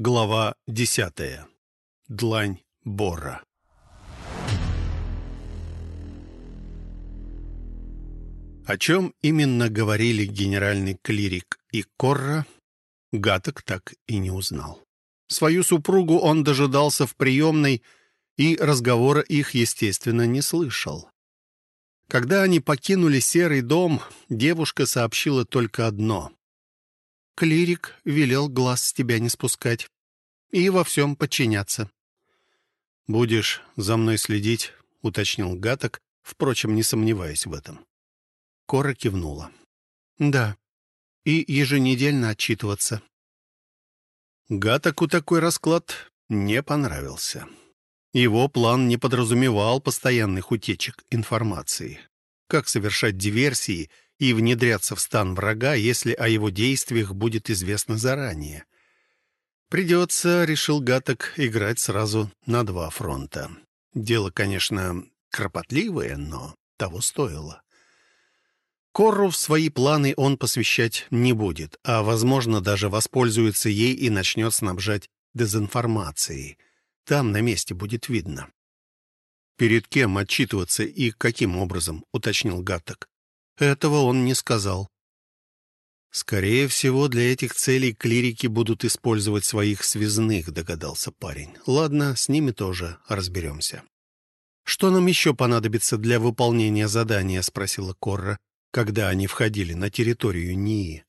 Глава десятая. Длань Бора. О чем именно говорили генеральный клирик и Корра, Гаток так и не узнал. Свою супругу он дожидался в приемной, и разговора их, естественно, не слышал. Когда они покинули серый дом, девушка сообщила только одно. Клирик велел глаз с тебя не спускать и во всем подчиняться. «Будешь за мной следить?» — уточнил Гаток, впрочем, не сомневаясь в этом. Кора кивнула. «Да, и еженедельно отчитываться». Гатоку такой расклад не понравился. Его план не подразумевал постоянных утечек информации. Как совершать диверсии — и внедряться в стан врага, если о его действиях будет известно заранее. Придется, решил Гаток, играть сразу на два фронта. Дело, конечно, кропотливое, но того стоило. Корру в свои планы он посвящать не будет, а, возможно, даже воспользуется ей и начнет снабжать дезинформацией. Там на месте будет видно. «Перед кем отчитываться и каким образом?» — уточнил Гаттек. Этого он не сказал. «Скорее всего, для этих целей клирики будут использовать своих связных», — догадался парень. «Ладно, с ними тоже разберемся». «Что нам еще понадобится для выполнения задания?» — спросила Корра, когда они входили на территорию НИИ.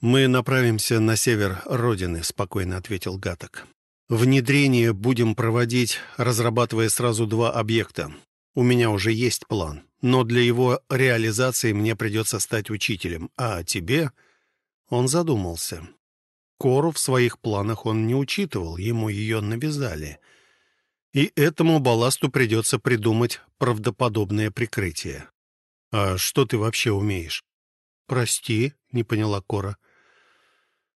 «Мы направимся на север Родины», — спокойно ответил Гаток. «Внедрение будем проводить, разрабатывая сразу два объекта. У меня уже есть план но для его реализации мне придется стать учителем, а тебе...» Он задумался. Кору в своих планах он не учитывал, ему ее навязали. И этому балласту придется придумать правдоподобное прикрытие. «А что ты вообще умеешь?» «Прости», — не поняла Кора.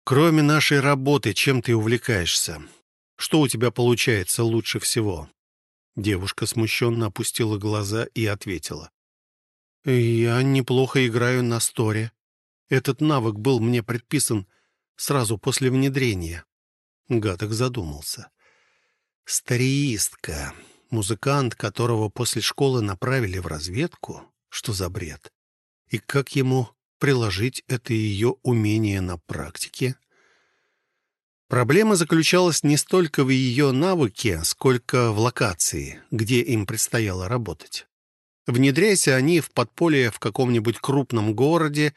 «Кроме нашей работы, чем ты увлекаешься? Что у тебя получается лучше всего?» Девушка смущенно опустила глаза и ответила. «Я неплохо играю на сторе. Этот навык был мне предписан сразу после внедрения». Гаток задумался. «Стариистка, музыкант, которого после школы направили в разведку? Что за бред? И как ему приложить это ее умение на практике?» Проблема заключалась не столько в ее навыке, сколько в локации, где им предстояло работать. Внедряйся они в подполье в каком-нибудь крупном городе,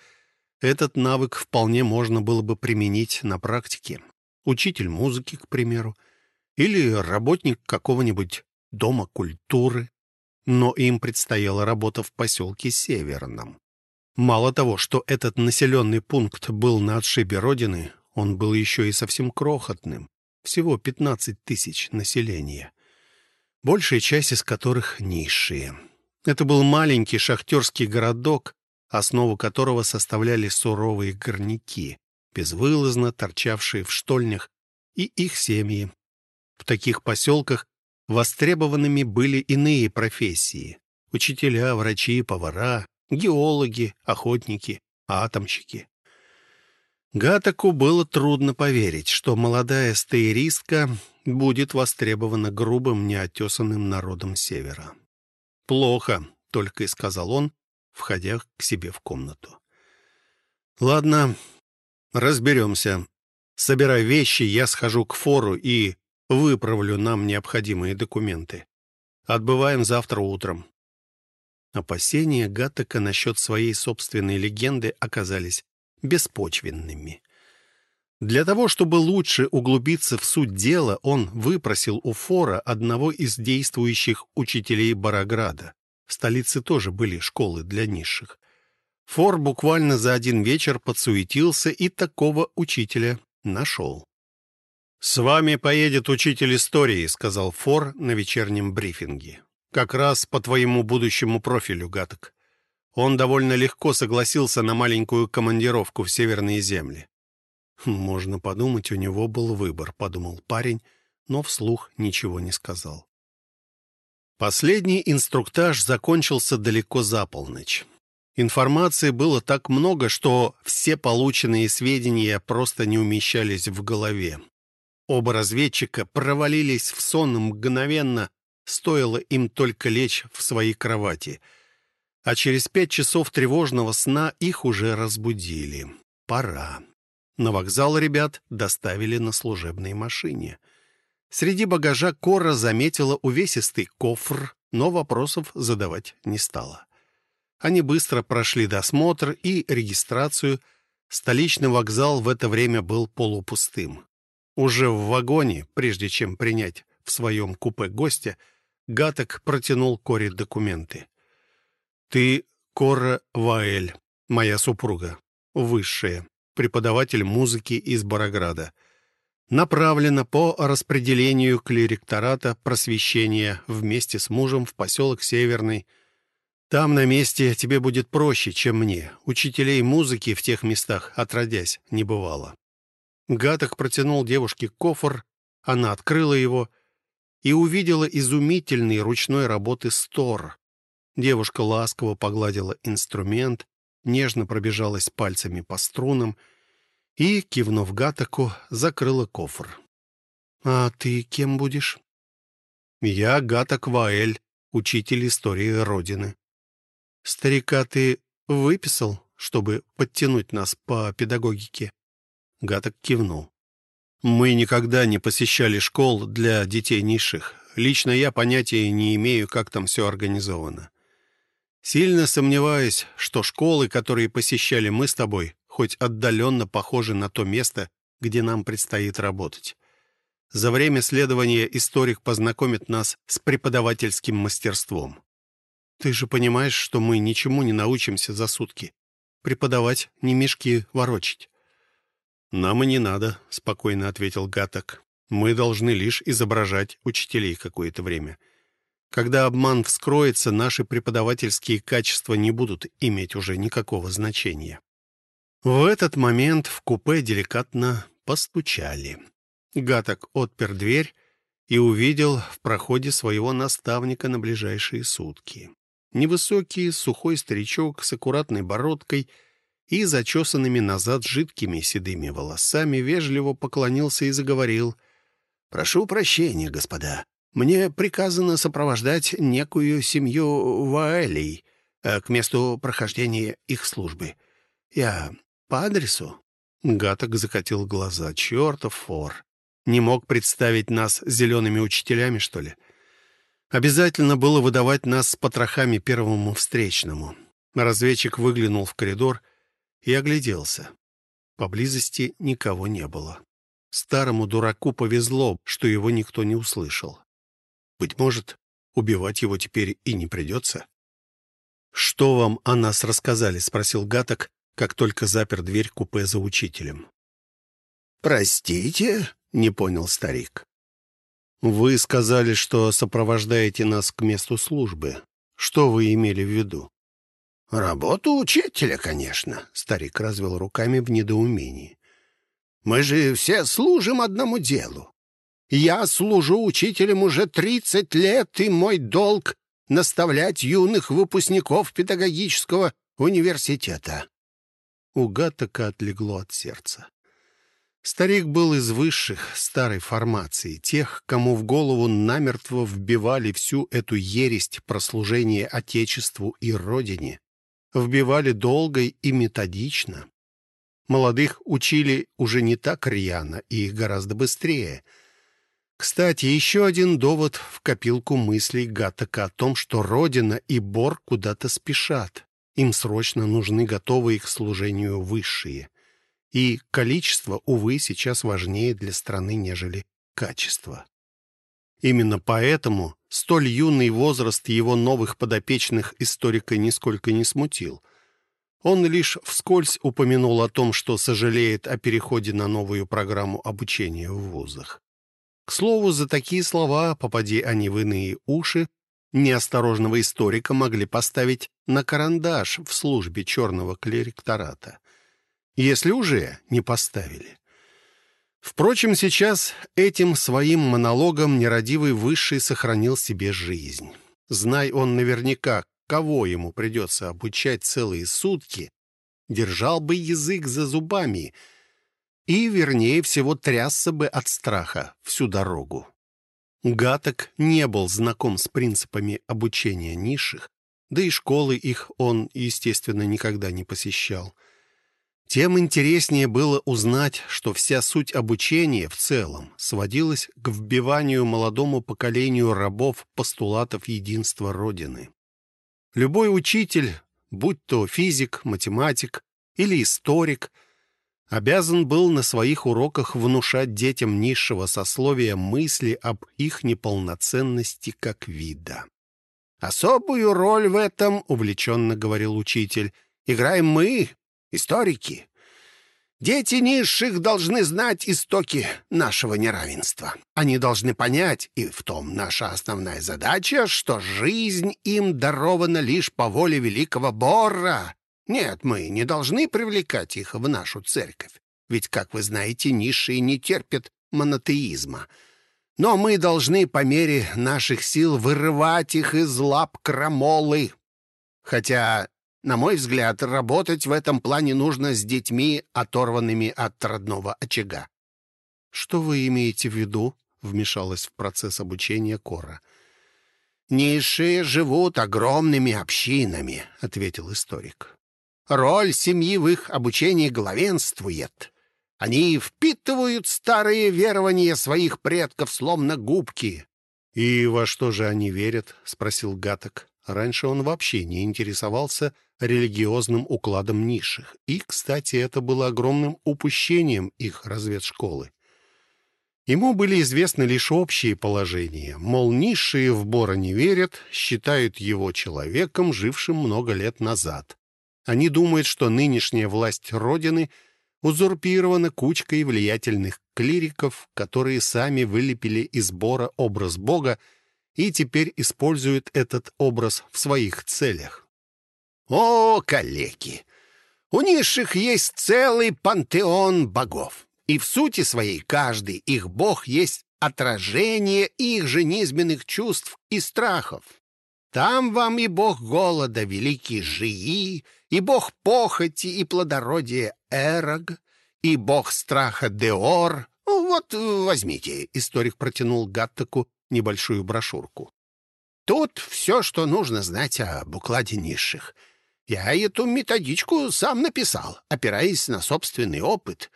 этот навык вполне можно было бы применить на практике. Учитель музыки, к примеру, или работник какого-нибудь дома культуры. Но им предстояла работа в поселке Северном. Мало того, что этот населенный пункт был на отшибе родины, он был еще и совсем крохотным. Всего 15 тысяч населения. Большая часть из которых низшие. Это был маленький шахтерский городок, основу которого составляли суровые горняки, безвылазно торчавшие в штольнях, и их семьи. В таких поселках востребованными были иные профессии — учителя, врачи, повара, геологи, охотники, атомщики. Гатаку было трудно поверить, что молодая стаиристка будет востребована грубым, неотесанным народом Севера. «Плохо», — только и сказал он, входя к себе в комнату. «Ладно, разберемся. Собирай вещи, я схожу к фору и выправлю нам необходимые документы. Отбываем завтра утром». Опасения Гаттека насчет своей собственной легенды оказались беспочвенными. Для того, чтобы лучше углубиться в суть дела, он выпросил у Фора одного из действующих учителей Барограда. В столице тоже были школы для низших. Фор буквально за один вечер подсуетился и такого учителя нашел. «С вами поедет учитель истории», — сказал Фор на вечернем брифинге. «Как раз по твоему будущему профилю, Гаток. Он довольно легко согласился на маленькую командировку в северные земли». «Можно подумать, у него был выбор», — подумал парень, но вслух ничего не сказал. Последний инструктаж закончился далеко за полночь. Информации было так много, что все полученные сведения просто не умещались в голове. Оба разведчика провалились в сон мгновенно, стоило им только лечь в свои кровати. А через пять часов тревожного сна их уже разбудили. Пора. На вокзал ребят доставили на служебной машине. Среди багажа Кора заметила увесистый кофр, но вопросов задавать не стала. Они быстро прошли досмотр и регистрацию. Столичный вокзал в это время был полупустым. Уже в вагоне, прежде чем принять в своем купе гостя, Гаток протянул Коре документы. «Ты Кора Ваэль, моя супруга, высшая, преподаватель музыки из Барограда. Направлена по распределению клиректората просвещения вместе с мужем в поселок Северный. Там на месте тебе будет проще, чем мне. Учителей музыки в тех местах, отродясь, не бывало. Гаток протянул девушке кофр, она открыла его и увидела изумительный ручной работы стор. Девушка ласково погладила инструмент, нежно пробежалась пальцами по струнам и, кивнув Гатаку, закрыла кофр. «А ты кем будешь?» «Я Гатак Ваэль, учитель истории Родины». «Старика ты выписал, чтобы подтянуть нас по педагогике?» Гаток кивнул. «Мы никогда не посещали школ для детей низших. Лично я понятия не имею, как там все организовано. Сильно сомневаюсь, что школы, которые посещали мы с тобой, хоть отдаленно похожи на то место, где нам предстоит работать. За время следования историк познакомит нас с преподавательским мастерством. Ты же понимаешь, что мы ничему не научимся за сутки. Преподавать, не мешки ворочить. «Нам и не надо», — спокойно ответил Гаток. «Мы должны лишь изображать учителей какое-то время. Когда обман вскроется, наши преподавательские качества не будут иметь уже никакого значения». В этот момент в купе деликатно постучали. Гаток отпер дверь и увидел в проходе своего наставника на ближайшие сутки. Невысокий, сухой старичок с аккуратной бородкой — и зачесанными назад жидкими седыми волосами вежливо поклонился и заговорил. «Прошу прощения, господа. Мне приказано сопровождать некую семью Ваэлей э, к месту прохождения их службы. Я по адресу?» Гаток закатил глаза. «Чертов фор! Не мог представить нас зелеными учителями, что ли?» Обязательно было выдавать нас с потрохами первому встречному. Разведчик выглянул в коридор и огляделся. Поблизости никого не было. Старому дураку повезло, что его никто не услышал. Быть может, убивать его теперь и не придется? «Что вам о нас рассказали?» — спросил Гаток, как только запер дверь купе за учителем. «Простите?» — не понял старик. «Вы сказали, что сопровождаете нас к месту службы. Что вы имели в виду?» «Работу учителя, конечно», — старик развел руками в недоумении. «Мы же все служим одному делу. Я служу учителем уже тридцать лет, и мой долг — наставлять юных выпускников педагогического университета». У Гаттека отлегло от сердца. Старик был из высших, старой формации, тех, кому в голову намертво вбивали всю эту ересть про служение Отечеству и Родине вбивали долго и методично. Молодых учили уже не так рьяно и гораздо быстрее. Кстати, еще один довод в копилку мыслей Гаттека о том, что Родина и Бор куда-то спешат. Им срочно нужны готовые к служению высшие. И количество, увы, сейчас важнее для страны, нежели качество. Именно поэтому столь юный возраст его новых подопечных историка нисколько не смутил. Он лишь вскользь упомянул о том, что сожалеет о переходе на новую программу обучения в вузах. К слову, за такие слова, попади они в иные уши, неосторожного историка могли поставить на карандаш в службе черного клериктората. Если уже не поставили. Впрочем, сейчас этим своим монологом нерадивый Высший сохранил себе жизнь. Знай он наверняка, кого ему придется обучать целые сутки, держал бы язык за зубами и, вернее всего, трясся бы от страха всю дорогу. Гаток не был знаком с принципами обучения низших, да и школы их он, естественно, никогда не посещал. Тем интереснее было узнать, что вся суть обучения в целом сводилась к вбиванию молодому поколению рабов постулатов единства Родины. Любой учитель, будь то физик, математик или историк, обязан был на своих уроках внушать детям низшего сословия мысли об их неполноценности как вида. Особую роль в этом, увлеченно говорил учитель, играем мы, историки. Дети низших должны знать истоки нашего неравенства. Они должны понять, и в том наша основная задача, что жизнь им дарована лишь по воле великого Бора. Нет, мы не должны привлекать их в нашу церковь. Ведь, как вы знаете, низшие не терпят монотеизма — но мы должны по мере наших сил вырывать их из лап крамолы. Хотя, на мой взгляд, работать в этом плане нужно с детьми, оторванными от родного очага. «Что вы имеете в виду?» — вмешалась в процесс обучения Кора. «Низшие живут огромными общинами», — ответил историк. «Роль семьи в их обучении главенствует». Они впитывают старые верования своих предков, словно губки. — И во что же они верят? — спросил Гаток. Раньше он вообще не интересовался религиозным укладом низших. И, кстати, это было огромным упущением их разведшколы. Ему были известны лишь общие положения. Мол, низшие в Бора не верят, считают его человеком, жившим много лет назад. Они думают, что нынешняя власть Родины — узурпирована кучкой влиятельных клириков, которые сами вылепили из Бора образ Бога и теперь используют этот образ в своих целях. О, коллеги! У низших есть целый пантеон богов, и в сути своей каждый их бог есть отражение их же низменных чувств и страхов. Там вам и бог голода, великий Жии, и бог похоти и плодородия Эрог, и бог страха Деор. Ну, вот возьмите, историк протянул Гаттаку небольшую брошюрку. Тут все, что нужно знать об укладе низших. Я эту методичку сам написал, опираясь на собственный опыт.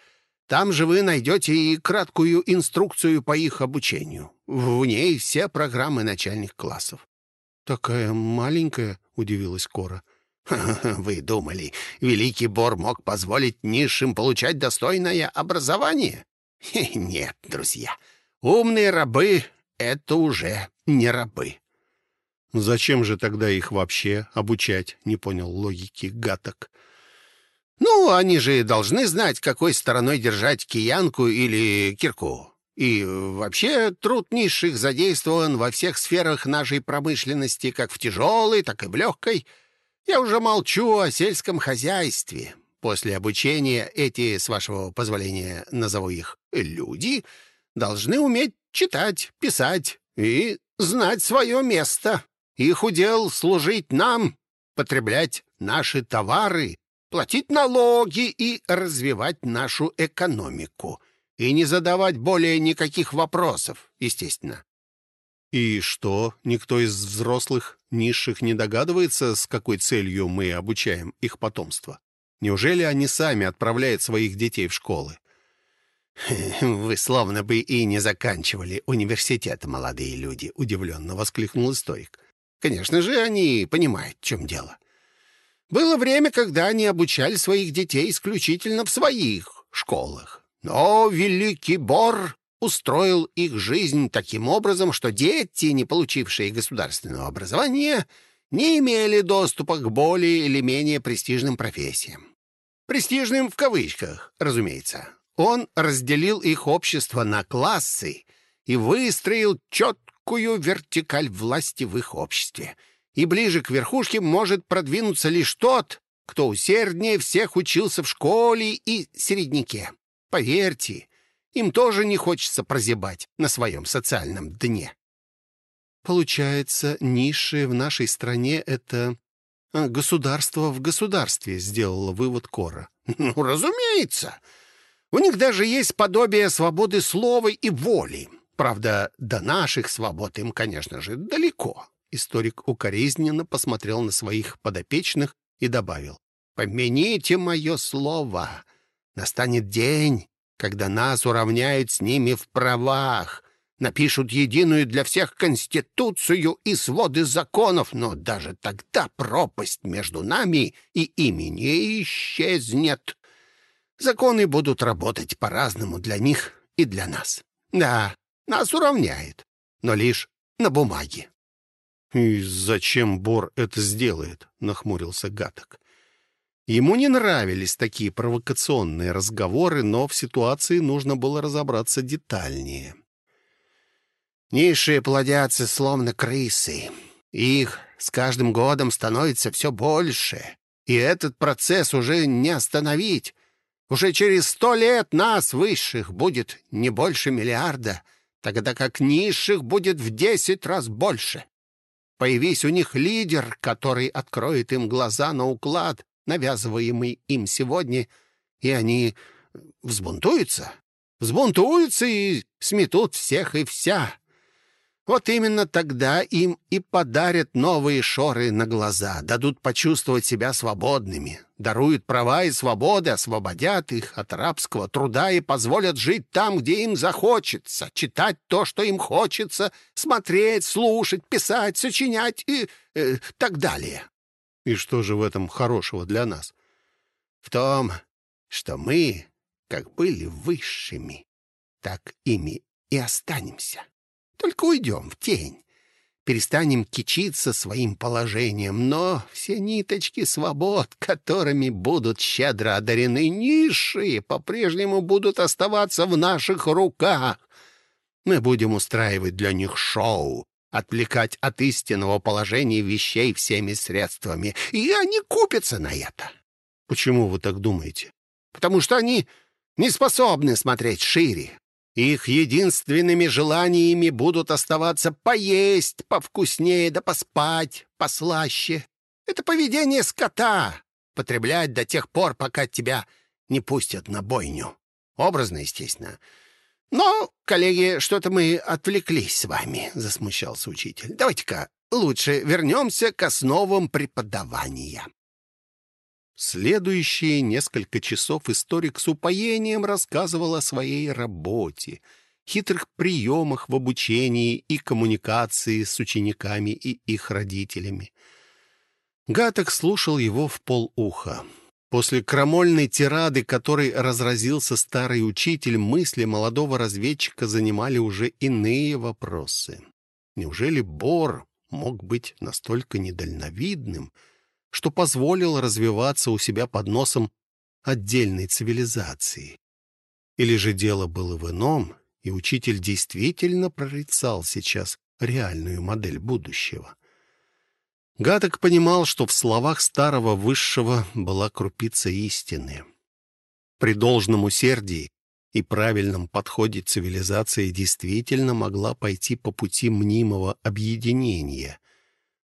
Там же вы найдете и краткую инструкцию по их обучению. В ней все программы начальных классов. «Такая маленькая?» — удивилась Кора. «Вы думали, Великий Бор мог позволить низшим получать достойное образование? Нет, друзья, умные рабы — это уже не рабы». «Зачем же тогда их вообще обучать?» — не понял логики гаток. «Ну, они же должны знать, какой стороной держать киянку или кирку. И вообще труд низших задействован во всех сферах нашей промышленности, как в тяжелой, так и в легкой». Я уже молчу о сельском хозяйстве. После обучения эти, с вашего позволения, назову их «люди», должны уметь читать, писать и знать свое место. Их удел служить нам, потреблять наши товары, платить налоги и развивать нашу экономику. И не задавать более никаких вопросов, естественно. И что, никто из взрослых низших не догадывается, с какой целью мы обучаем их потомство? Неужели они сами отправляют своих детей в школы? «Вы словно бы и не заканчивали университет, молодые люди», — удивленно воскликнул историк. «Конечно же, они понимают, в чем дело. Было время, когда они обучали своих детей исключительно в своих школах. Но Великий Бор устроил их жизнь таким образом, что дети, не получившие государственного образования, не имели доступа к более или менее престижным профессиям. Престижным в кавычках, разумеется. Он разделил их общество на классы и выстроил четкую вертикаль власти в их обществе. И ближе к верхушке может продвинуться лишь тот, кто усерднее всех учился в школе и середняке. Поверьте, им тоже не хочется прозябать на своем социальном дне. Получается, низшие в нашей стране — это а, государство в государстве, сделала вывод Кора. Ну, разумеется. У них даже есть подобие свободы слова и воли. Правда, до наших свобод им, конечно же, далеко. Историк укоризненно посмотрел на своих подопечных и добавил. «Помяните мое слово. Настанет день, когда нас уравняют с ними в правах, напишут единую для всех конституцию и своды законов, но даже тогда пропасть между нами и ими не исчезнет. Законы будут работать по-разному для них и для нас. Да, нас уравняет, но лишь на бумаге. «И зачем Бор это сделает?» — нахмурился Гаток. Ему не нравились такие провокационные разговоры, но в ситуации нужно было разобраться детальнее. «Низшие плодятся, словно крысы. Их с каждым годом становится все больше, и этот процесс уже не остановить. Уже через сто лет нас, высших, будет не больше миллиарда, тогда как низших будет в десять раз больше. Появись у них лидер, который откроет им глаза на уклад, навязываемый им сегодня, и они взбунтуются. Взбунтуются и сметут всех и вся. Вот именно тогда им и подарят новые шоры на глаза, дадут почувствовать себя свободными, даруют права и свободы, освободят их от рабского труда и позволят жить там, где им захочется, читать то, что им хочется, смотреть, слушать, писать, сочинять и э, так далее. И что же в этом хорошего для нас? В том, что мы, как были высшими, так ими и останемся. Только уйдем в тень. Перестанем кичиться своим положением, но все ниточки свобод, которыми будут щедро одарены низшие, по-прежнему будут оставаться в наших руках. Мы будем устраивать для них шоу, отвлекать от истинного положения вещей всеми средствами, и они купятся на это. Почему вы так думаете? Потому что они не способны смотреть шире, их единственными желаниями будут оставаться поесть повкуснее да поспать послаще. Это поведение скота — потреблять до тех пор, пока тебя не пустят на бойню. Образно, естественно. Но, коллеги, что-то мы отвлеклись с вами, — засмущался учитель. Давайте-ка лучше вернемся к основам преподавания. Следующие несколько часов историк с упоением рассказывал о своей работе, хитрых приемах в обучении и коммуникации с учениками и их родителями. Гаток слушал его в полуха. После крамольной тирады, которой разразился старый учитель, мысли молодого разведчика занимали уже иные вопросы. Неужели Бор мог быть настолько недальновидным, что позволил развиваться у себя под носом отдельной цивилизации. Или же дело было в ином, и учитель действительно прорицал сейчас реальную модель будущего. Гадок понимал, что в словах старого высшего была крупица истины. При должном усердии и правильном подходе цивилизация действительно могла пойти по пути мнимого объединения,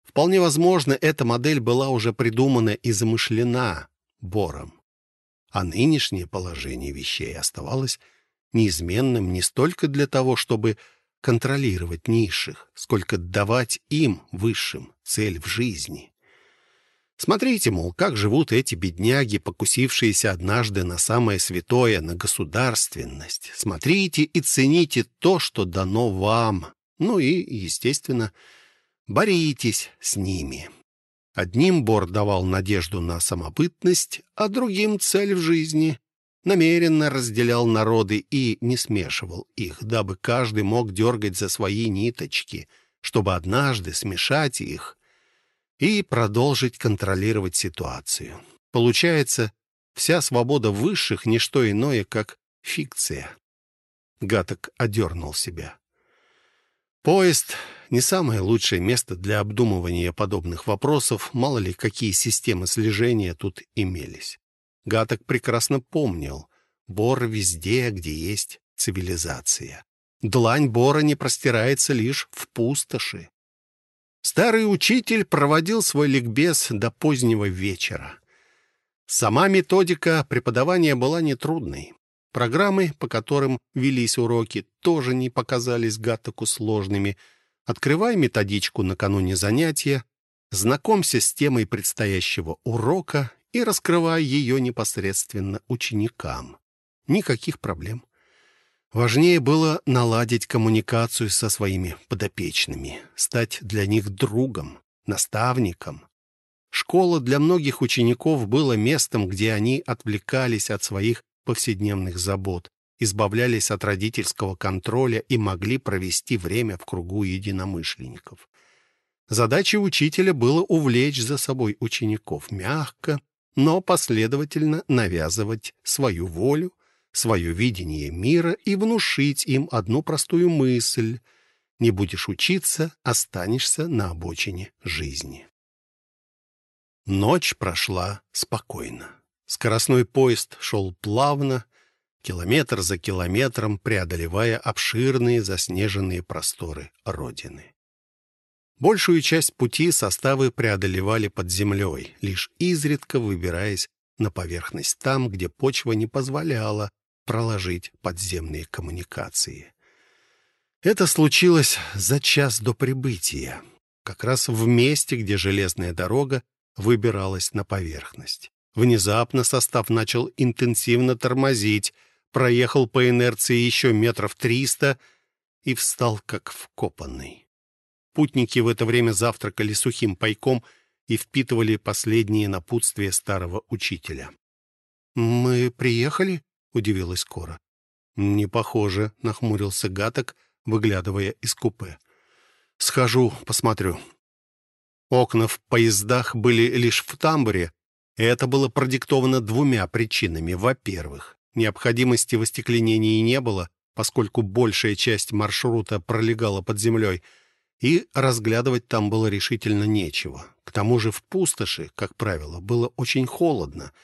Вполне возможно, эта модель была уже придумана и замышлена Бором. А нынешнее положение вещей оставалось неизменным не столько для того, чтобы контролировать низших, сколько давать им, высшим, цель в жизни. Смотрите, мол, как живут эти бедняги, покусившиеся однажды на самое святое, на государственность. Смотрите и цените то, что дано вам. Ну и, естественно, боритесь с ними. Одним Бор давал надежду на самобытность, а другим — цель в жизни. Намеренно разделял народы и не смешивал их, дабы каждый мог дергать за свои ниточки, чтобы однажды смешать их и продолжить контролировать ситуацию. Получается, вся свобода высших — не что иное, как фикция. Гаток одернул себя. Поезд — не самое лучшее место для обдумывания подобных вопросов, мало ли какие системы слежения тут имелись. Гаток прекрасно помнил. Бор везде, где есть цивилизация. Длань Бора не простирается лишь в пустоши. Старый учитель проводил свой ликбез до позднего вечера. Сама методика преподавания была нетрудной. Программы, по которым велись уроки, тоже не показались Гаттаку сложными. Открывай методичку накануне занятия, знакомься с темой предстоящего урока и раскрывай ее непосредственно ученикам. Никаких проблем. Важнее было наладить коммуникацию со своими подопечными, стать для них другом, наставником. Школа для многих учеников была местом, где они отвлекались от своих повседневных забот, избавлялись от родительского контроля и могли провести время в кругу единомышленников. Задачей учителя было увлечь за собой учеников мягко, но последовательно навязывать свою волю, свое видение мира и внушить им одну простую мысль — не будешь учиться, останешься на обочине жизни. Ночь прошла спокойно. Скоростной поезд шел плавно, километр за километром, преодолевая обширные заснеженные просторы Родины. Большую часть пути составы преодолевали под землей, лишь изредка выбираясь на поверхность там, где почва не позволяла проложить подземные коммуникации. Это случилось за час до прибытия, как раз в месте, где железная дорога выбиралась на поверхность. Внезапно состав начал интенсивно тормозить, проехал по инерции еще метров триста и встал как вкопанный. Путники в это время завтракали сухим пайком и впитывали последние напутствия старого учителя. «Мы приехали?» — удивилась Кора. «Не похоже», — нахмурился Гаток, выглядывая из купе. «Схожу, посмотрю». Окна в поездах были лишь в тамбуре, и это было продиктовано двумя причинами. Во-первых, необходимости в остекленении не было, поскольку большая часть маршрута пролегала под землей, и разглядывать там было решительно нечего. К тому же в пустоши, как правило, было очень холодно —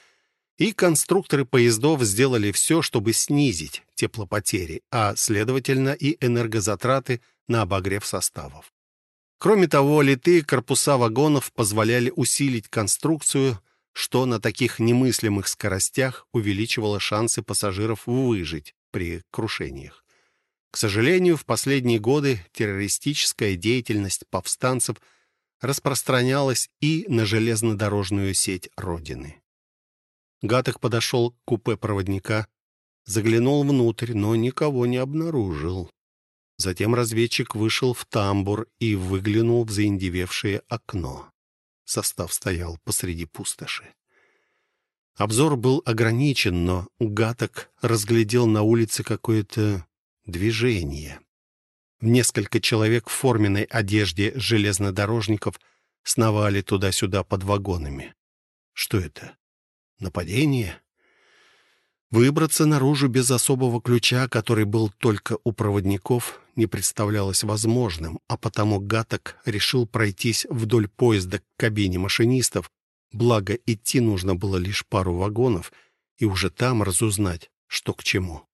и конструкторы поездов сделали все, чтобы снизить теплопотери, а, следовательно, и энергозатраты на обогрев составов. Кроме того, литые корпуса вагонов позволяли усилить конструкцию, что на таких немыслимых скоростях увеличивало шансы пассажиров выжить при крушениях. К сожалению, в последние годы террористическая деятельность повстанцев распространялась и на железнодорожную сеть Родины. Гаток подошел к купе проводника, заглянул внутрь, но никого не обнаружил. Затем разведчик вышел в тамбур и выглянул в заиндевевшее окно. Состав стоял посреди пустоши. Обзор был ограничен, но Гаток разглядел на улице какое-то движение. Несколько человек в форменной одежде железнодорожников сновали туда-сюда под вагонами. Что это? Нападение? Выбраться наружу без особого ключа, который был только у проводников, не представлялось возможным, а потому Гаток решил пройтись вдоль поезда к кабине машинистов, благо идти нужно было лишь пару вагонов, и уже там разузнать, что к чему.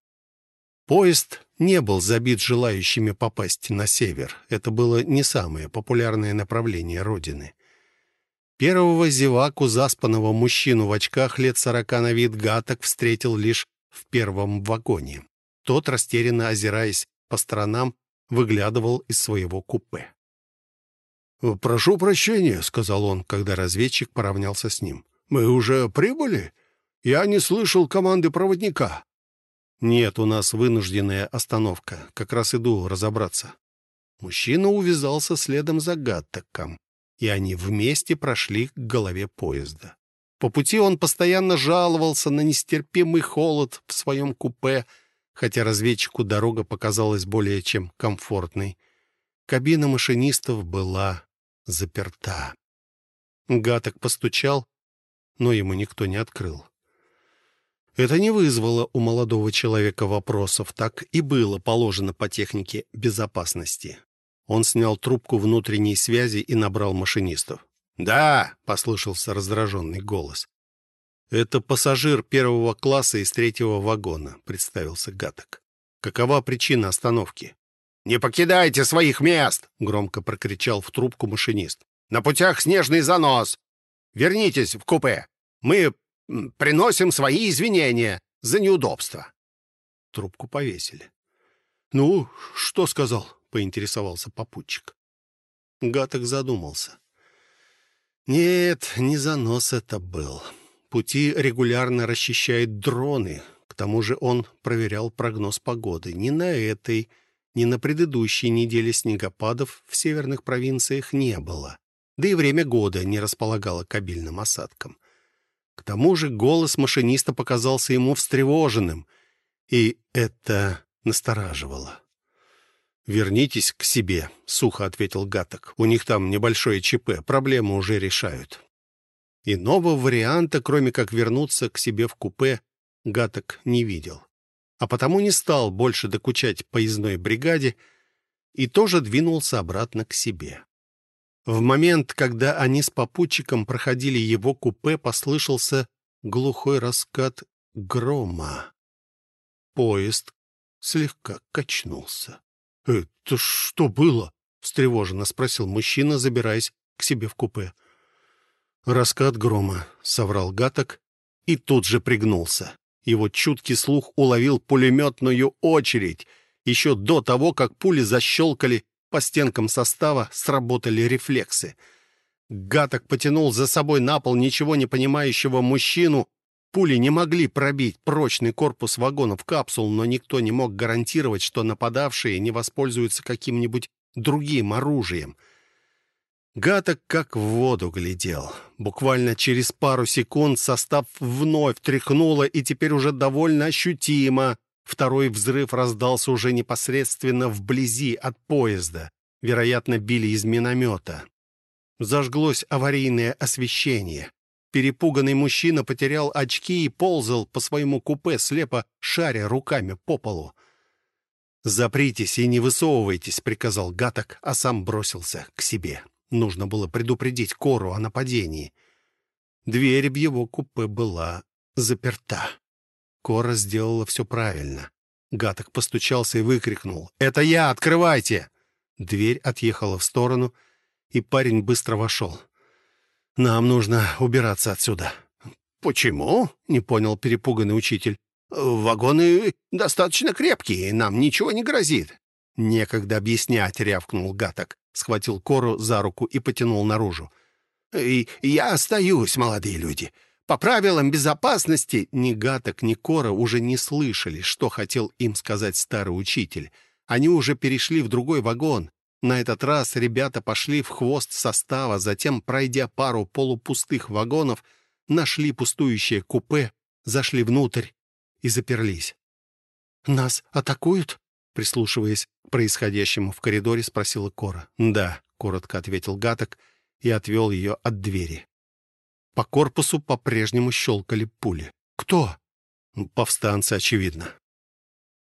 Поезд не был забит желающими попасть на север. Это было не самое популярное направление Родины. Первого зеваку, заспанного мужчину в очках лет сорока на вид гаток, встретил лишь в первом вагоне. Тот, растерянно озираясь по сторонам, выглядывал из своего купе. «Прошу прощения», — сказал он, когда разведчик поравнялся с ним. «Мы уже прибыли? Я не слышал команды проводника». «Нет, у нас вынужденная остановка. Как раз иду разобраться». Мужчина увязался следом за Гаттеком и они вместе прошли к голове поезда. По пути он постоянно жаловался на нестерпимый холод в своем купе, хотя разведчику дорога показалась более чем комфортной. Кабина машинистов была заперта. Гаток постучал, но ему никто не открыл. Это не вызвало у молодого человека вопросов, так и было положено по технике безопасности. Он снял трубку внутренней связи и набрал машинистов. «Да!» — послышался раздраженный голос. «Это пассажир первого класса из третьего вагона», — представился Гаток. «Какова причина остановки?» «Не покидайте своих мест!» — громко прокричал в трубку машинист. «На путях снежный занос! Вернитесь в купе! Мы приносим свои извинения за неудобства!» трубку повесили. «Ну, что сказал?» — поинтересовался попутчик. Гаток задумался. «Нет, не занос это был. Пути регулярно расчищают дроны. К тому же он проверял прогноз погоды. Ни на этой, ни на предыдущей неделе снегопадов в северных провинциях не было. Да и время года не располагало к обильным осадкам. К тому же голос машиниста показался ему встревоженным, и это настораживало. «Вернитесь к себе», — сухо ответил Гаток. «У них там небольшое ЧП, проблему уже решают». Иного варианта, кроме как вернуться к себе в купе, Гаток не видел. А потому не стал больше докучать поездной бригаде и тоже двинулся обратно к себе. В момент, когда они с попутчиком проходили его купе, послышался глухой раскат грома. Поезд слегка качнулся. «Это что было?» — встревоженно спросил мужчина, забираясь к себе в купе. «Раскат грома», — соврал Гаток и тут же пригнулся. Его чуткий слух уловил пулеметную очередь. Еще до того, как пули защелкали по стенкам состава, сработали рефлексы. Гаток потянул за собой на пол ничего не понимающего мужчину, Пули не могли пробить прочный корпус вагонов капсул, но никто не мог гарантировать, что нападавшие не воспользуются каким-нибудь другим оружием. Гаток как в воду глядел. Буквально через пару секунд состав вновь тряхнуло, и теперь уже довольно ощутимо. Второй взрыв раздался уже непосредственно вблизи от поезда. Вероятно, били из миномета. Зажглось аварийное освещение. Перепуганный мужчина потерял очки и ползал по своему купе, слепо шаря руками по полу. «Запритесь и не высовывайтесь», — приказал Гаток, а сам бросился к себе. Нужно было предупредить Кору о нападении. Дверь в его купе была заперта. Кора сделала все правильно. Гаток постучался и выкрикнул. «Это я! Открывайте!» Дверь отъехала в сторону, и парень быстро вошел. Нам нужно убираться отсюда». «Почему?» — не понял перепуганный учитель. «Вагоны достаточно крепкие, нам ничего не грозит». «Некогда объяснять», — рявкнул Гаток. Схватил Кору за руку и потянул наружу. «Я остаюсь, молодые люди. По правилам безопасности...» Ни Гаток, ни Кора уже не слышали, что хотел им сказать старый учитель. Они уже перешли в другой вагон. На этот раз ребята пошли в хвост состава, затем, пройдя пару полупустых вагонов, нашли пустующее купе, зашли внутрь и заперлись. «Нас атакуют?» — прислушиваясь к происходящему в коридоре, спросила Кора. «Да», — коротко ответил Гаток и отвел ее от двери. По корпусу по-прежнему щелкали пули. «Кто?» «Повстанцы, очевидно».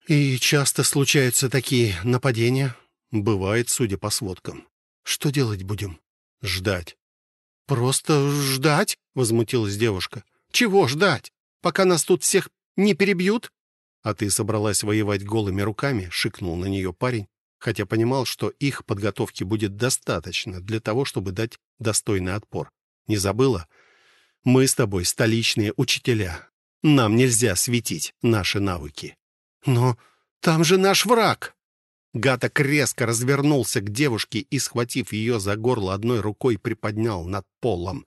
«И часто случаются такие нападения?» Бывает, судя по сводкам. Что делать будем? Ждать. Просто ждать? Возмутилась девушка. Чего ждать? Пока нас тут всех не перебьют? А ты собралась воевать голыми руками? Шикнул на нее парень, хотя понимал, что их подготовки будет достаточно для того, чтобы дать достойный отпор. Не забыла? Мы с тобой столичные учителя. Нам нельзя светить наши навыки. Но там же наш враг. Гаток резко развернулся к девушке и, схватив ее за горло одной рукой, приподнял над полом.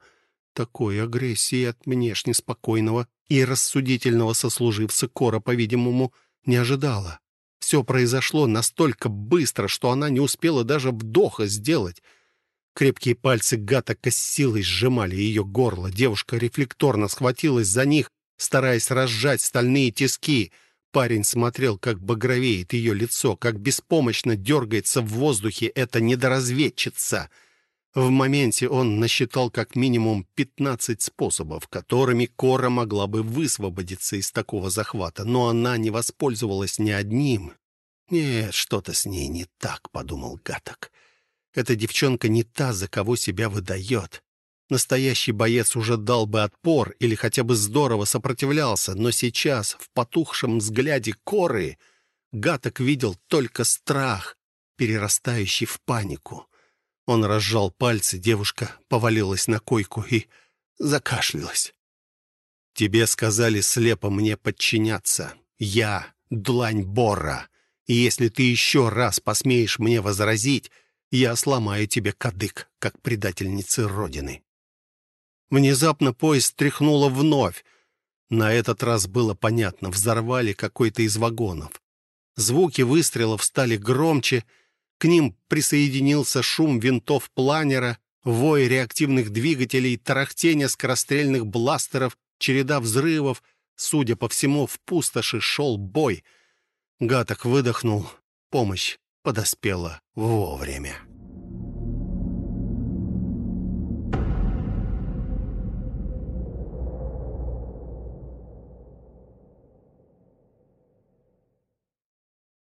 Такой агрессии от внешне спокойного и рассудительного сослуживца Кора, по-видимому, не ожидала. Все произошло настолько быстро, что она не успела даже вдоха сделать. Крепкие пальцы Гатака с силой сжимали ее горло. Девушка рефлекторно схватилась за них, стараясь разжать стальные тиски — Парень смотрел, как багровеет ее лицо, как беспомощно дергается в воздухе эта недоразведчица. В моменте он насчитал как минимум 15 способов, которыми Кора могла бы высвободиться из такого захвата, но она не воспользовалась ни одним. «Нет, что-то с ней не так», — подумал Гаток. «Эта девчонка не та, за кого себя выдает. Настоящий боец уже дал бы отпор или хотя бы здорово сопротивлялся, но сейчас, в потухшем взгляде коры, Гаток видел только страх, перерастающий в панику. Он разжал пальцы, девушка повалилась на койку и закашлялась. «Тебе сказали слепо мне подчиняться. Я длань Бора. И если ты еще раз посмеешь мне возразить, я сломаю тебе кадык, как предательницы Родины». Внезапно поезд тряхнуло вновь. На этот раз было понятно, взорвали какой-то из вагонов. Звуки выстрелов стали громче, к ним присоединился шум винтов планера, вой реактивных двигателей, тарахтение скорострельных бластеров, череда взрывов. Судя по всему, в пустоши шел бой. Гаток выдохнул. Помощь подоспела вовремя.